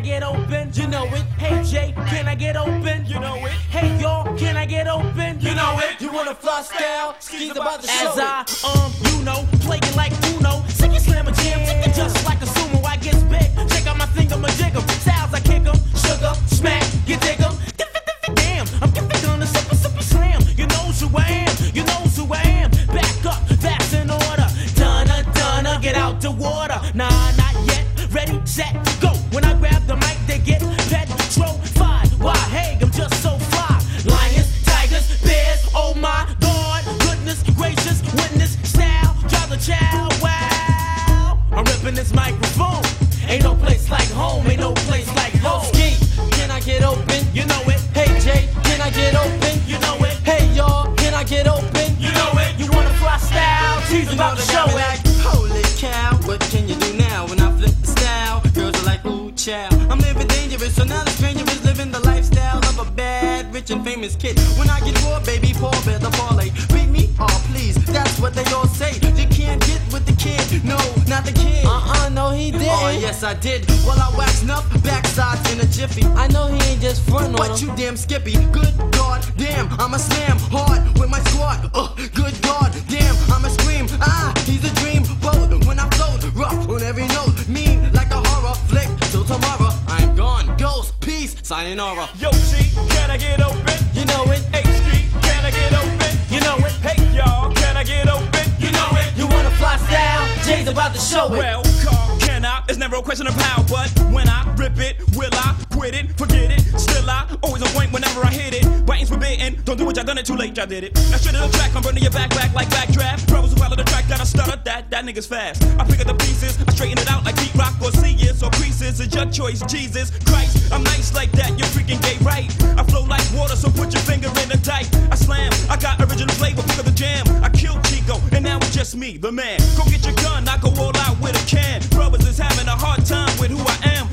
get open? You know it. Hey Jay, can I get open? You know it. Hey y'all, can I get open? You know it. You wanna fly style? Skis about to show As I, um, you know, playing like Uno. Sicky slam a jam, ticking just like a sumo. I get big. Check out my finger, my jiggle. Styles I kick 'em. Sugar, smack, you dig 'em. Damn, I'm giving on a super, super slam. You know who I am, you know who I am. Back up, that's in order. Donna, Donna, get out the water. Nah, not yet. Ready, set, go. When I grab microphone. Ain't no place like home, ain't no place like home. Ski, can I get open? You know it, Hey Jay, can I get open? you know it, Hey y'all, can I get open? you know it. You wanna fly style? She's about to show it. holy cow, what can you do now when I flip the style? Girls are like, ooh, chow. I'm living dangerous, so now the stranger is living the lifestyle of a bad, rich and famous kid. When I get poor, baby, poor, better parlay. Beat me, oh please, that's what they all yes, I did. Well, I waxed up backsides in a jiffy. I know he ain't just frontin' on But him. you damn skippy, good god damn, I'm a slam hard with my squad. Uh, good god damn, I'm a scream. Ah, he's a dream bold when I float, rough on every note, mean like a horror flick. Till tomorrow, I'm gone. Ghost, peace, sayonara. Yo, G, can I get open? You know it. It's never a question of how, but when I rip it, will I quit it? Forget it. Still, I always a point whenever I hit it. Writing's forbidden. Don't do what y'all done it too late, y'all did it. Now shit of the track, I'm burning your back back like backdraft. Troubles who follow the track that I stutter, that that nigga's fast. I pick up the pieces, I straighten it out like beat rock or see it. So creases, it's your choice, Jesus Christ. I'm nice like Me, the man. Go get your gun, I go all out with a can. Brothers is having a hard time with who I am.